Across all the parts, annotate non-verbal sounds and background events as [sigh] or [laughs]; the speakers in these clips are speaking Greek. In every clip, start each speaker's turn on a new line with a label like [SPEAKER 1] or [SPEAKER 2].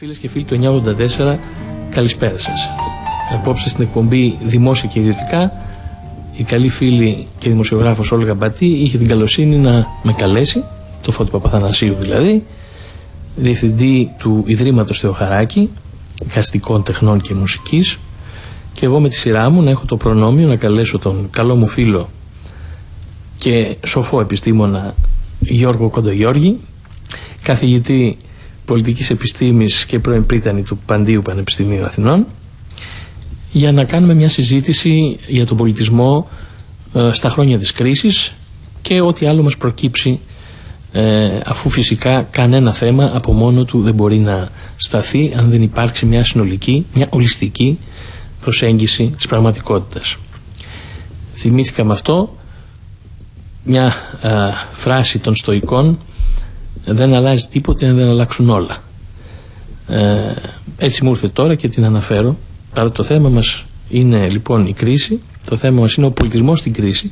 [SPEAKER 1] Φίλες και φίλοι του 984, καλησπέρα σας. Απόψε στην εκπομπή Δημόσια και Ιδιωτικά, η καλή φίλη και δημοσιογράφος Όλγα Μπατή είχε την καλοσύνη να με καλέσει, το Φώτη Παπαθανασίου δηλαδή, διευθυντή του Ιδρύματος Θεοχαράκη, Καστικών Τεχνών και Μουσικής, και εγώ με τη σειρά μου να έχω το προνόμιο να καλέσω τον καλό μου φίλο και σοφό επιστήμονα Γιώργο Κοντογιώργη, καθηγητή πολιτικής επιστήμης και πρώην πρίτανη του Παντίου Πανεπιστημίου Αθηνών για να κάνουμε μια συζήτηση για τον πολιτισμό ε, στα χρόνια της κρίσης και ό,τι άλλο μας προκύψει ε, αφού φυσικά κανένα θέμα από μόνο του δεν μπορεί να σταθεί αν δεν υπάρξει μια συνολική, μια ολιστική προσέγγιση της πραγματικότητας. Θυμήθηκα με αυτό μια ε, φράση των στοικών δεν αλλάζει τίποτε αν δεν αλλάξουν όλα. Ε, έτσι μου ήρθε τώρα και την αναφέρω. Παρά το θέμα μας είναι λοιπόν η κρίση, το θέμα μας είναι ο πολιτισμός στην κρίση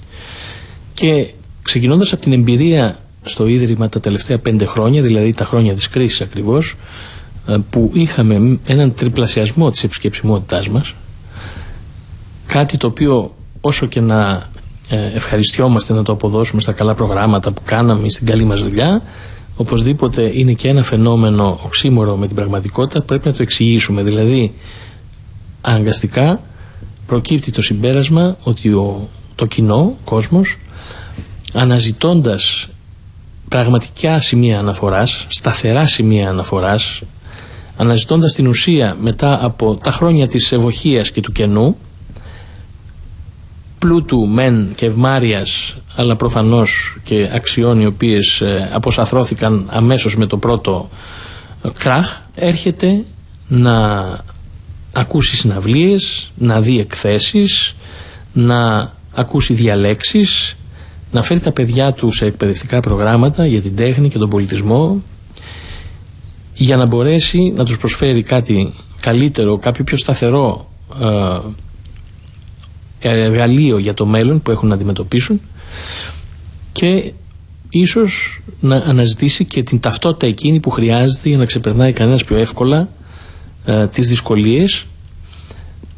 [SPEAKER 1] και ξεκινώντας από την εμπειρία στο Ίδρυμα τα τελευταία πέντε χρόνια, δηλαδή τα χρόνια της κρίσης ακριβώς, ε, που είχαμε έναν τριπλασιασμό της επισκεψιμότητάς μας, κάτι το οποίο όσο και να ε, ευχαριστιόμαστε να το αποδώσουμε στα καλά προγράμματα που κάναμε στην καλή μας δουλειά, οπωσδήποτε είναι και ένα φαινόμενο οξύμορο με την πραγματικότητα, πρέπει να το εξηγήσουμε. Δηλαδή, αναγκαστικά προκύπτει το συμπέρασμα ότι ο, το κοινό, ο κόσμος, αναζητώντας πραγματικά σημεία αναφοράς, σταθερά σημεία αναφοράς, αναζητώντας την ουσία μετά από τα χρόνια της ευοχίας και του κενού, πλούτου μεν και ευμάριας αλλά προφανώς και αξιών οι οποίες ε, αποσαθρώθηκαν αμέσως με το πρώτο ε, κράχ έρχεται να ακούσει συναυλίες, να δει εκθέσεις, να ακούσει διαλέξεις, να φέρει τα παιδιά του σε εκπαιδευτικά προγράμματα για την τέχνη και τον πολιτισμό για να μπορέσει να τους προσφέρει κάτι καλύτερο, κάποιο πιο σταθερό ε, εργαλείο για το μέλλον που έχουν να αντιμετωπίσουν και ίσως να αναζητήσει και την ταυτότητα εκείνη που χρειάζεται για να ξεπερνάει κανένας πιο εύκολα ε, τις δυσκολίες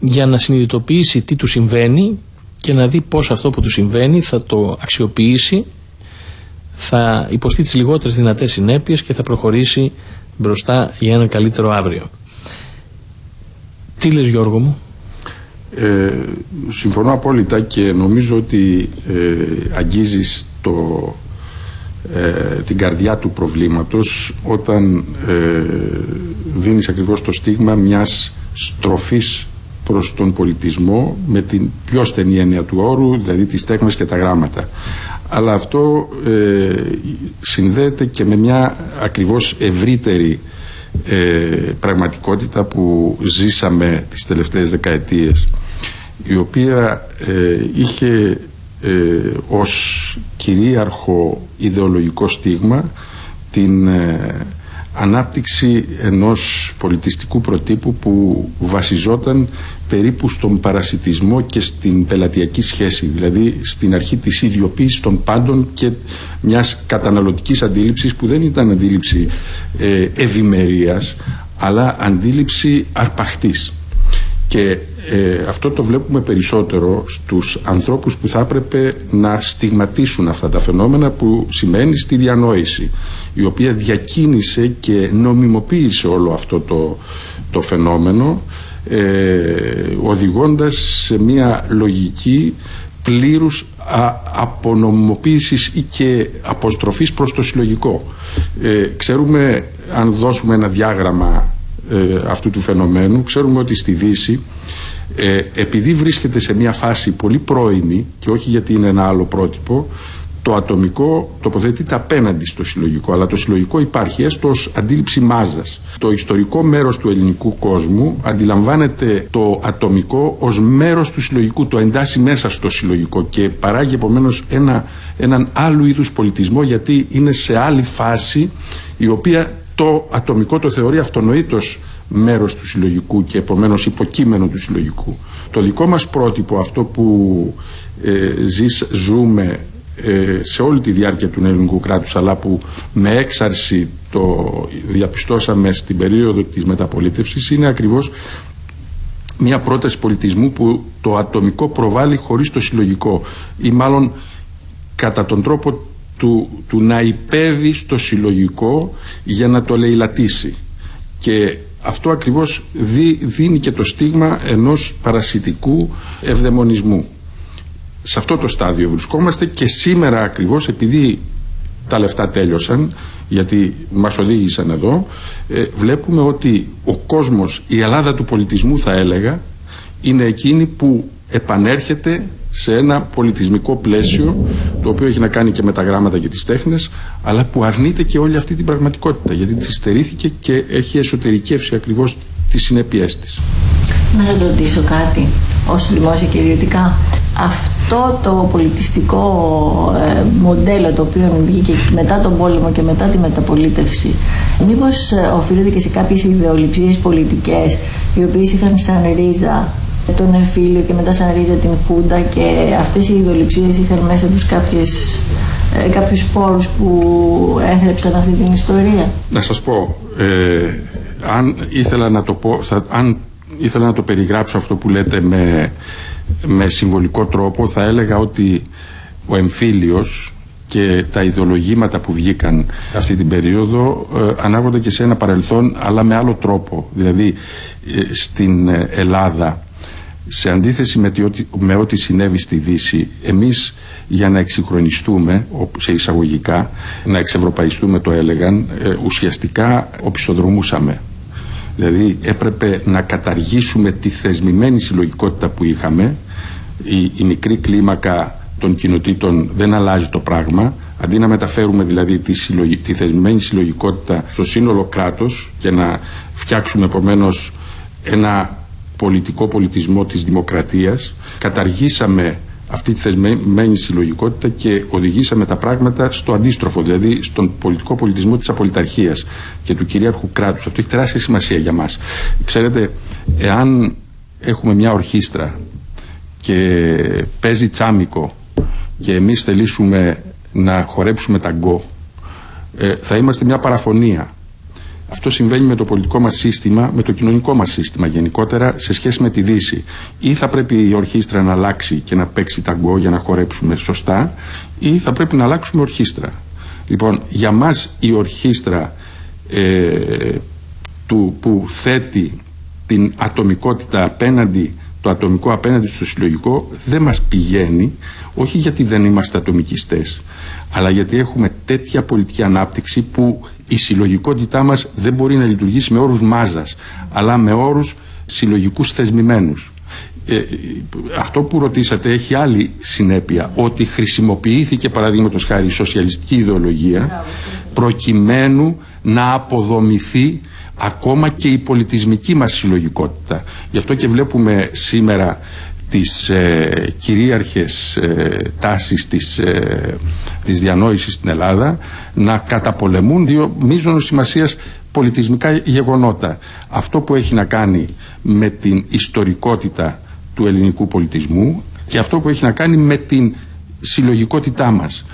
[SPEAKER 1] για να συνειδητοποιήσει τι του συμβαίνει και να δει πώς αυτό που του συμβαίνει θα το αξιοποιήσει θα υποστεί τις λιγότερες δυνατές συνέπειες και θα προχωρήσει μπροστά για ένα καλύτερο αύριο. Τι λες Γιώργο μου;
[SPEAKER 2] Ε, συμφωνώ απόλυτα και νομίζω ότι ε, αγγίζεις το, ε, την καρδιά του προβλήματος όταν ε, δίνεις ακριβώς το στίγμα μιας στροφής προς τον πολιτισμό με την πιο στενή έννοια του όρου, δηλαδή τις τέχνες και τα γράμματα. Αλλά αυτό ε, συνδέεται και με μια ακριβώς ευρύτερη πραγματικότητα που ζήσαμε τις τελευταίες δεκαετίες η οποία ε, είχε ε, ως κυρίαρχο ιδεολογικό στίγμα την ε, ανάπτυξη ενός πολιτιστικού προτύπου που βασιζόταν περίπου στον παρασιτισμό και στην πελατειακή σχέση δηλαδή στην αρχή της ιδιοποίησης των πάντων και μιας καταναλωτικής αντίληψης που δεν ήταν αντίληψη ε, ευημερίας αλλά αντίληψη αρπαχτής. Και ε, αυτό το βλέπουμε περισσότερο στους ανθρώπους που θα έπρεπε να στιγματίσουν αυτά τα φαινόμενα που σημαίνει στη διανόηση η οποία διακίνησε και νομιμοποίησε όλο αυτό το, το φαινόμενο ε, οδηγώντας σε μια λογική πλήρους α, απονομιμοποίησης ή και αποστροφής προς το συλλογικό. Ε, ξέρουμε αν δώσουμε ένα διάγραμμα ε, αυτού του φαινομένου ξέρουμε ότι στη Δύση ε, επειδή βρίσκεται σε μια φάση πολύ πρώιμη και όχι γιατί είναι ένα άλλο πρότυπο το ατομικό τοποθετείται απέναντι στο συλλογικό αλλά το συλλογικό υπάρχει έστως ως αντίληψη μάζας. Το ιστορικό μέρος του ελληνικού κόσμου αντιλαμβάνεται το ατομικό ως μέρος του συλλογικού το εντάσσει μέσα στο συλλογικό και παράγει επομένως ένα, έναν άλλου είδους πολιτισμό γιατί είναι σε άλλη φάση η οποία το ατομικό το θεωρεί αυτονοήτως μέρος του συλλογικού και επομένως υποκείμενο του συλλογικού. Το δικό μας πρότυπο, αυτό που ε, ζούμε ε, σε όλη τη διάρκεια του ελληνικού κράτους αλλά που με έξαρση το διαπιστώσαμε στην περίοδο της μεταπολίτευσης είναι ακριβώς μια πρόταση πολιτισμού που το ατομικό προβάλλει χωρίς το συλλογικό ή μάλλον κατά τον τρόπο του, του να υπέβει στο συλλογικό για να το λαιλατήσει και αυτό ακριβώς δίνει και το στίγμα ενός παρασιτικού ευδαιμονισμού. Σε αυτό το στάδιο βρισκόμαστε και σήμερα ακριβώς επειδή τα λεφτά τέλειωσαν γιατί μας οδήγησαν εδώ ε, βλέπουμε ότι ο κόσμος, η Ελλάδα του πολιτισμού θα έλεγα είναι εκείνη που επανέρχεται σε ένα πολιτισμικό πλαίσιο το οποίο έχει να κάνει και με τα γράμματα και τις τέχνες αλλά που αρνείται και όλη αυτή την πραγματικότητα γιατί τη στερήθηκε και έχει εσωτερικεύσει ακριβώς τις συνέπειές της.
[SPEAKER 3] Να σας ρωτήσω κάτι, όσο δημόσια και ιδιωτικά αυτό το πολιτιστικό ε, μοντέλο το οποίο βγήκε μετά τον πόλεμο και μετά τη μεταπολίτευση μήπως ε, οφείλεται και σε κάποιες ιδεολειψίες πολιτικές οι οποίες είχαν σαν ρίζα τον εμφύλιο και μετά σαν ρίζα την Χούντα και αυτές οι ιδεολειψίες είχαν μέσα τους κάποιες, ε, κάποιους σπόρους που έθρεψαν αυτή την ιστορία.
[SPEAKER 2] Να σας πω, ε, αν ήθελα να το πω, αν ήθελα να το περιγράψω αυτό που λέτε με με συμβολικό τρόπο θα έλεγα ότι ο εμφύλιος και τα ιδεολογήματα που βγήκαν αυτή την περίοδο ε, ανάγονται και σε ένα παρελθόν αλλά με άλλο τρόπο. Δηλαδή ε, στην Ελλάδα σε αντίθεση με, με ό,τι συνέβη στη Δύση εμείς για να εξυγχρονιστούμε σε εισαγωγικά να εξευρωπαϊστούμε το έλεγαν ε, ουσιαστικά οπισθοδρομούσαμε Δηλαδή έπρεπε να καταργήσουμε τη θεσμημένη συλλογικότητα που είχαμε. Η, η μικρή κλίμακα των κοινοτήτων δεν αλλάζει το πράγμα. Αντί να μεταφέρουμε δηλαδή τη, συλλογη, τη θεσμημένη συλλογικότητα στο σύνολο κράτος και να φτιάξουμε επομένως ένα πολιτικό πολιτισμό της δημοκρατίας, καταργήσαμε αυτή τη θεσμένη συλλογικότητα και οδηγήσαμε τα πράγματα στο αντίστροφο, δηλαδή στον πολιτικό πολιτισμό της απολυταρχίας και του κυρίαρχου κράτους. Αυτό έχει τεράστια σημασία για μας. Ξέρετε, εάν έχουμε μια ορχήστρα και παίζει τσάμικο και εμείς θελήσουμε να χορέψουμε ταγκό, ε, θα είμαστε μια παραφωνία αυτό συμβαίνει με το πολιτικό μας σύστημα, με το κοινωνικό μας σύστημα γενικότερα σε σχέση με τη Δύση. Ή θα πρέπει η ορχήστρα να αλλάξει και να παίξει ταγκό για να χορέψουμε σωστά, ή θα πρέπει να αλλάξουμε ορχήστρα. Λοιπόν, για μας η ορχήστρα ε, του, που θέτει την ατομικότητα απέναντι το ατομικό απέναντι στο συλλογικό δεν μας πηγαίνει όχι γιατί δεν είμαστε ατομικιστές αλλά γιατί έχουμε τέτοια πολιτική ανάπτυξη που η συλλογικότητά μας δεν μπορεί να λειτουργήσει με όρους μάζας αλλά με όρους συλλογικούς θεσμημένους. Ε, αυτό που ρωτήσατε έχει άλλη συνέπεια ότι χρησιμοποιήθηκε παραδείγματος χάρη η σοσιαλιστική ιδεολογία προκειμένου να αποδομηθεί ακόμα και η πολιτισμική μας συλλογικότητα. Γι' αυτό και βλέπουμε σήμερα τις ε, κυρίαρχες ε, τάσεις της, ε, της διανόησης στην Ελλάδα να καταπολεμούν δύο μείζωνος σημασίας πολιτισμικά γεγονότα. Αυτό που έχει να κάνει με την ιστορικότητα του ελληνικού πολιτισμού και αυτό που έχει να κάνει με την συλλογικότητά μας,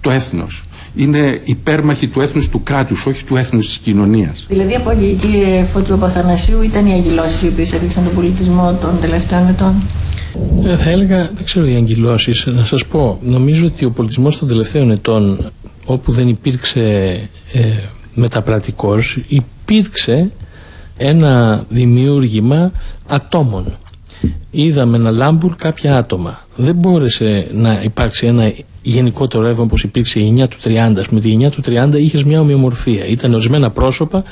[SPEAKER 2] το έθνος είναι υπέρμαχοι του έθνους του κράτους, όχι του έθνους της κοινωνίας.
[SPEAKER 3] Δηλαδή από εκεί κύριε Φώτου Παθανασίου ήταν οι αγγυλώσεις οι οποίες έδειξαν τον πολιτισμό των τελευταίων ετών;
[SPEAKER 1] Ε, θα έλεγα, δεν ξέρω οι αγγυλώσεις, να σας πω, νομίζω ότι ο πολιτισμός των τελευταίων ετών όπου δεν υπήρξε ε, μεταπρατικός υπήρξε ένα δημιούργημα ατόμων. Είδαμε να λάμπουν κάποια άτομα. Δεν μπόρεσε να υπάρξει ένα γενικότερο ρεύμα όπως υπήρξε η γενιά του 30. Με τη γενιά του 30 είχες μια ομοιομορφία. Ήταν ορισμένα πρόσωπα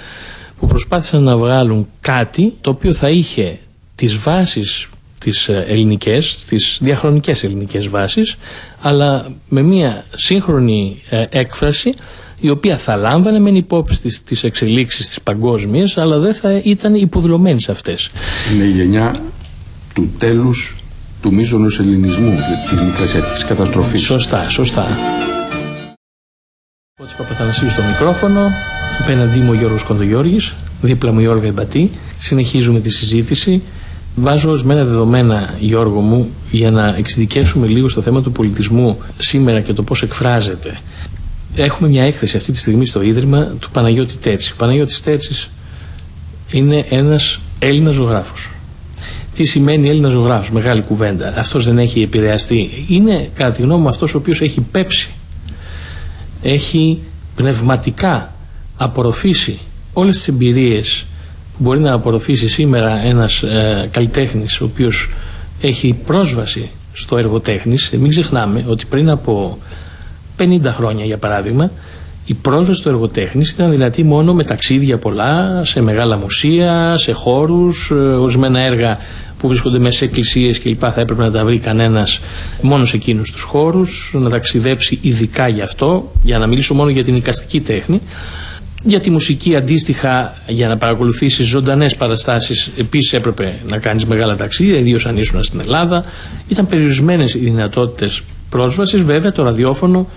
[SPEAKER 1] που προσπάθησαν να βγάλουν κάτι το οποίο θα είχε τις βάσεις τις ε, ελληνικές, τις διαχρονικές ελληνικές βάσεις αλλά με μια σύγχρονη ε, έκφραση η οποία θα λάμβανε μεν υπόψη τις, τις εξελίξεις της παγκόσμιας αλλά δεν θα ήταν υποδηλωμένη σε αυτές.
[SPEAKER 2] Είναι η γενιά του τέλους του μείζωνος ελληνισμού, της μικρασιατικής καταστροφής.
[SPEAKER 1] Σωστά, σωστά. Ο Παπαθανασίου στο μικρόφωνο, απέναντί μου ο Γιώργος Κοντογιώργης, δίπλα μου η Όλγα Εμπατή. Συνεχίζουμε τη συζήτηση Βάζω ορισμένα δεδομένα, Γιώργο μου, για να εξειδικεύσουμε λίγο στο θέμα του πολιτισμού σήμερα και το πώς εκφράζεται. Έχουμε μια έκθεση αυτή τη στιγμή στο Ίδρυμα του Παναγιώτη Τέτση. Ο Παναγιώτης Τέτσης είναι ένας Έλληνας ζωγράφος. Τι σημαίνει Έλληνας ζωγράφος, μεγάλη κουβέντα. Αυτός δεν έχει επηρεαστεί. Είναι, κατά τη γνώμη μου, αυτός ο οποίος έχει πέψει. Έχει πνευματικά απορροφήσει όλες τις εμπειρίες που μπορεί να απορροφήσει σήμερα ένας ε, καλλιτέχνης, ο οποίος έχει πρόσβαση στο έργο τέχνης. Μην ξεχνάμε ότι πριν από 50 χρόνια, για παράδειγμα, η πρόσβαση στο εργοτέχνης ήταν δυνατή μόνο με ταξίδια πολλά, σε μεγάλα μουσεία, σε χώρους, ε, ορισμένα έργα που βρίσκονται μέσα σε εκκλησίες κλπ. θα έπρεπε να τα βρει κανένας μόνος σε εκείνους τους χώρους, να ταξιδέψει ειδικά γι' αυτό, για να μιλήσω μόνο για την οικαστική τέχνη. Για τη μουσική αντίστοιχα, για να παρακολουθήσεις ζωντανές παραστάσεις, επίσης έπρεπε να κάνεις μεγάλα ταξίδια, ιδίως αν ήσουν στην Ελλάδα. Ήταν περιορισμένες οι δυνατότητες πρόσβασης. Βέβαια, το ραδιόφωνο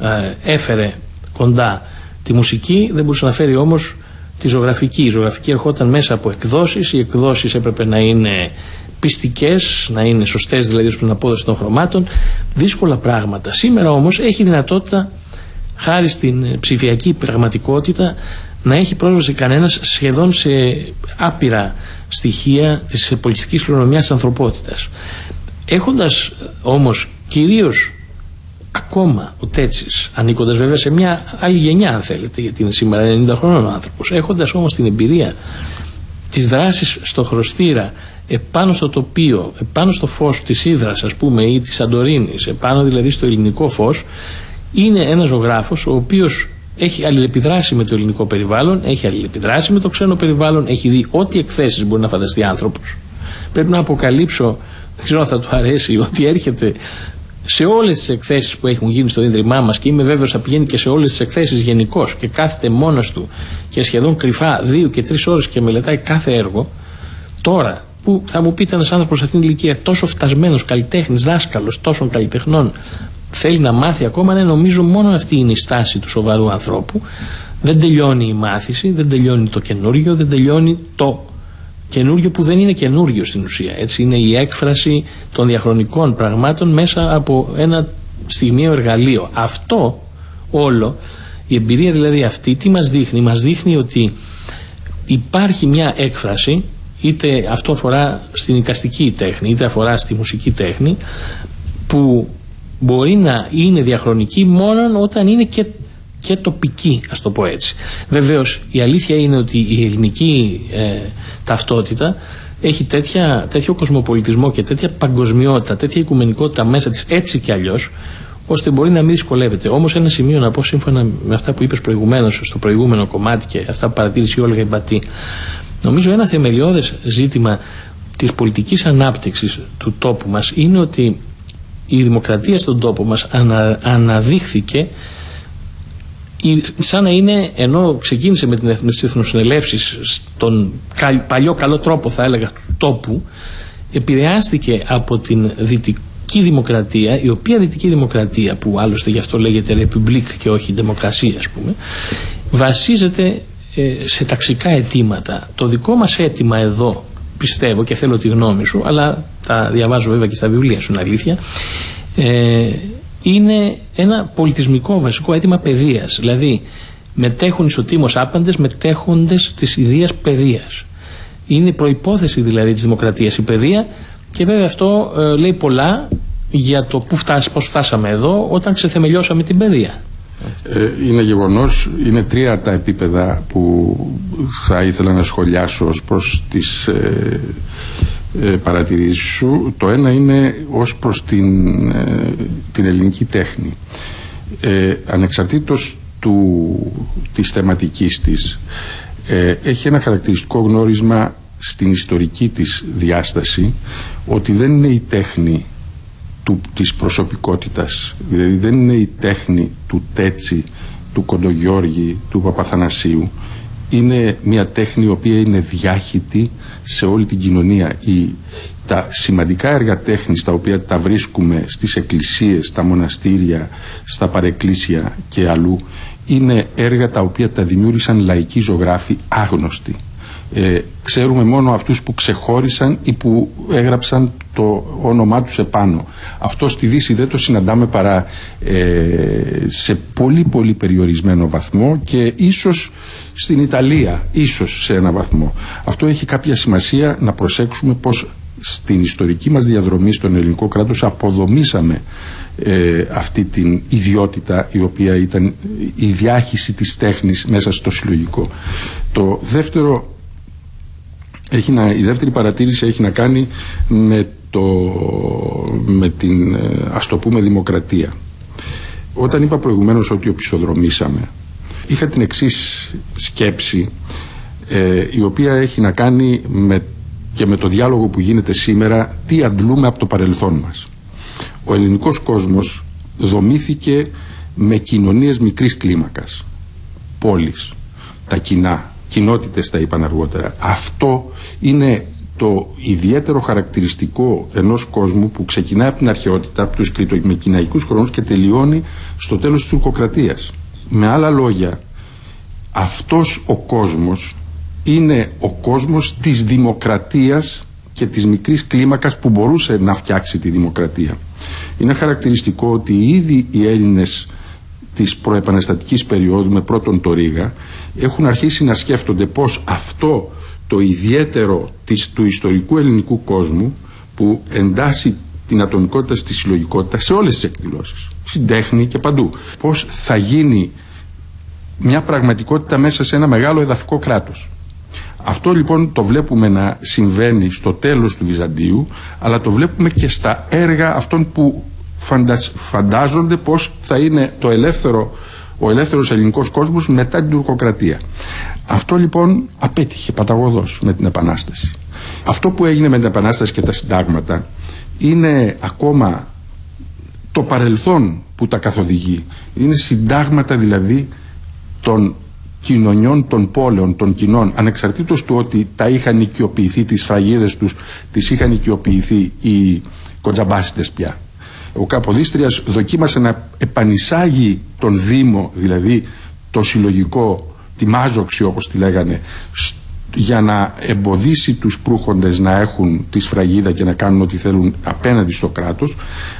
[SPEAKER 1] ε, έφερε κοντά τη μουσική, δεν μπορούσε να φέρει όμως τη ζωγραφική. Η ζωγραφική ερχόταν μέσα από εκδόσεις, οι εκδόσεις έπρεπε να είναι πιστικές, να είναι σωστές δηλαδή ως την απόδοση των χρωμάτων, δύσκολα πράγματα. Σήμερα όμως έχει δυνατότητα, χάρη στην ψηφιακή πραγματικότητα, να έχει πρόσβαση κανένας σχεδόν σε άπειρα στοιχεία της πολιτιστικής κληρονομιάς της ανθρωπότητας. Έχοντας όμως κυρίως ακόμα ο Τέτση, ανήκοντας βέβαια σε μια άλλη γενιά, αν θέλετε, γιατί είναι σήμερα 90 χρόνων ο άνθρωπος, έχοντας όμως την εμπειρία της δράσης στο χρωστήρα επάνω στο τοπίο, επάνω στο φως της Ήδρας, ας πούμε, ή της Σαντορίνη, επάνω δηλαδή στο ελληνικό φως, είναι ένας ζωγράφος ο οποίος έχει αλληλεπιδράσει με το ελληνικό περιβάλλον, έχει αλληλεπιδράσει με το ξένο περιβάλλον, έχει δει ό,τι εκθέσεις μπορεί να φανταστεί άνθρωπος. Πρέπει να αποκαλύψω, δεν ξέρω αν θα του αρέσει, ότι έρχεται σε όλες τις εκθέσεις που έχουν γίνει στο Ίδρυμά μας και είμαι βέβαιος θα πηγαίνει και σε όλες τις εκθέσεις γενικώς και κάθεται μόνος του και σχεδόν κρυφά δύο και τρεις ώρες και μελετάει κάθε έργο, τώρα που θα μου πείτε ένας άνθρωπος σε αυτήν την ηλικία τόσο φτασμένος καλλιτέχνης, δάσκαλος τόσων καλλιτεχνών, θέλει να μάθει ακόμα, ναι, νομίζω μόνο αυτή είναι η στάση του σοβαρού ανθρώπου. Δεν τελειώνει η μάθηση, δεν τελειώνει το καινούριο, δεν τελειώνει το καινούριο που δεν είναι καινούριο στην ουσία. Έτσι είναι η έκφραση των διαχρονικών πραγμάτων μέσα από ένα στιγμίο εργαλείο. Αυτό όλο, η εμπειρία δηλαδή αυτή, τι μας δείχνει; Μας δείχνει ότι υπάρχει μια έκφραση, είτε αυτό αφορά στην οικαστική τέχνη, είτε αφορά στη μουσική τέχνη, που μπορεί να είναι διαχρονική μόνο όταν είναι και και τοπική, ας το πω έτσι. Βεβαίως η αλήθεια είναι ότι η ελληνική ε, ταυτότητα έχει τέτοια, τέτοιο κοσμοπολιτισμό και τέτοια παγκοσμιότητα, τέτοια οικουμενικότητα μέσα της έτσι κι αλλιώς ώστε μπορεί να μην δυσκολεύεται. Όμως, ένα σημείο να πω σύμφωνα με αυτά που είπες προηγουμένως στο προηγούμενο κομμάτι και αυτά που παρατήρησε η Όλγα Ιμπατή, νομίζω ένα θεμελιώδες ζήτημα της πολιτικής ανάπτυξης του τόπου μας είναι ότι η δημοκρατία στον τόπο μας ανα, αναδείχθηκε σαν να είναι, ενώ ξεκίνησε με, την, με τις εθνοσυνελεύσεις στον παλιό καλό τρόπο θα έλεγα του τόπου, επηρεάστηκε από την δυτική δημοκρατία, η οποία δυτική δημοκρατία που άλλωστε γι' αυτό λέγεται Ρεπουμπλίκ και όχι Δημοκρασία ας πούμε, βασίζεται ε, σε ταξικά αιτήματα. Το δικό μας αίτημα εδώ πιστεύω και θέλω τη γνώμη σου, αλλά τα διαβάζω βέβαια και στα βιβλία σου, είναι αλήθεια, ε, είναι ένα πολιτισμικό βασικό αίτημα παιδείας. Δηλαδή, μετέχουν ισοτήμω άπαντες μετέχοντες της ιδέας παιδείας. Είναι προπόθεση δηλαδή της δημοκρατίας η παιδεία και βέβαια αυτό ε, λέει πολλά για το που φτάσ, πώς φτάσαμε εδώ όταν ξεθεμελιώσαμε την παιδεία.
[SPEAKER 2] Ε, είναι γεγονός, είναι τρία τα επίπεδα που θα ήθελα να σχολιάσω ως προς τις ε, ε, παρατηρήσεις σου. Το ένα είναι ως προς την, ε, την ελληνική τέχνη. Ε, ανεξαρτήτως του, της θεματικής της ε, έχει ένα χαρακτηριστικό γνώρισμα στην ιστορική της διάσταση ότι δεν είναι η τέχνη του, της προσωπικότητας δηλαδή δεν είναι η τέχνη του Τέτση του Κοντογιώργη, του Παπαθανασίου είναι μια τέχνη η οποία είναι διάχυτη σε όλη την κοινωνία. Η, τα σημαντικά έργα τέχνης τα οποία τα βρίσκουμε στις εκκλησίες, στα μοναστήρια, στα παρεκκλήσια και αλλού είναι έργα τα οποία τα δημιούργησαν λαϊκοί ζωγράφοι άγνωστοι. Ε, ξέρουμε μόνο αυτούς που ξεχώρισαν ή που έγραψαν το όνομά τους επάνω. Αυτό στη Δύση δεν το συναντάμε παρά ε, σε πολύ πολύ περιορισμένο βαθμό και ίσως στην Ιταλία, ίσως σε ένα βαθμό. Αυτό έχει κάποια σημασία να προσέξουμε πως στην ιστορική μας διαδρομή στον ελληνικό κράτος αποδομήσαμε ε, αυτή την ιδιότητα η οποία ήταν η διάχυση της τέχνης μέσα στο συλλογικό. Το δεύτερο έχει να, η δεύτερη παρατήρηση έχει να κάνει με, το, με την ε, ας το πούμε δημοκρατία. Όταν είπα προηγουμένως ότι οπισθοδρομήσαμε είχα την εξής σκέψη ε, η οποία έχει να κάνει με, και με το διάλογο που γίνεται σήμερα τι αντλούμε από το παρελθόν μας. Ο ελληνικός κόσμος δομήθηκε με κοινωνίες μικρής κλίμακας, πόλεις, τα κοινά, κοινότητες τα είπαν αργότερα. Αυτό είναι το ιδιαίτερο χαρακτηριστικό ενός κόσμου που ξεκινάει από την αρχαιότητα, από τους κριτομικυναϊκούς χρόνους και τελειώνει στο τέλος της τουρκοκρατίας. Με άλλα λόγια, αυτός ο κόσμος είναι ο κόσμος της δημοκρατίας και της μικρής κλίμακας που μπορούσε να φτιάξει τη δημοκρατία. Είναι χαρακτηριστικό ότι ήδη οι Έλληνες της προεπαναστατικής περίοδου με πρώτον το Ρήγα έχουν αρχίσει να σκέφτονται πως αυτό το ιδιαίτερο της, του ιστορικού ελληνικού κόσμου που εντάσσει την ατομικότητα στη συλλογικότητα σε όλες τις εκδηλώσεις, στην τέχνη και παντού. Πώς θα γίνει μια πραγματικότητα μέσα σε ένα μεγάλο εδαφικό κράτος. Αυτό λοιπόν το βλέπουμε να συμβαίνει στο τέλος του Βυζαντίου αλλά το βλέπουμε και στα έργα αυτών που φαντάζονται πως θα είναι το ελεύθερο, ο ελεύθερος ελληνικός κόσμος μετά την τουρκοκρατία. Αυτό λοιπόν απέτυχε παταγωδός με την Επανάσταση. Αυτό που έγινε με την Επανάσταση και τα συντάγματα είναι ακόμα το παρελθόν που τα καθοδηγεί. Είναι συντάγματα δηλαδή των κοινωνιών των πόλεων, των κοινών, ανεξαρτήτως του ότι τα είχαν οικειοποιηθεί, τις φραγίδες τους, τις είχαν οικειοποιηθεί οι κοντζαμπάσιτες πια. Ο Καποδίστριας δοκίμασε να επανισάγει τον Δήμο, δηλαδή το συλλογικό, τη μάζοξη όπως τη λέγανε, για να εμποδίσει τους προύχοντες να έχουν τη σφραγίδα και να κάνουν ό,τι θέλουν απέναντι στο κράτος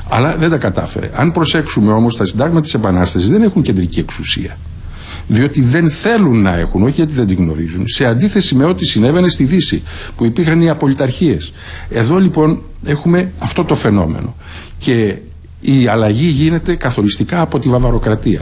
[SPEAKER 2] αλλά δεν τα κατάφερε. Αν προσέξουμε όμως τα συντάγματα της Επανάστασης δεν έχουν κεντρική εξουσία διότι δεν θέλουν να έχουν, όχι γιατί δεν την γνωρίζουν, σε αντίθεση με ό,τι συνέβαινε στη Δύση, που υπήρχαν οι απολυταρχίες. Εδώ λοιπόν έχουμε αυτό το φαινόμενο. Και η αλλαγή γίνεται καθοριστικά από τη βαβαροκρατία.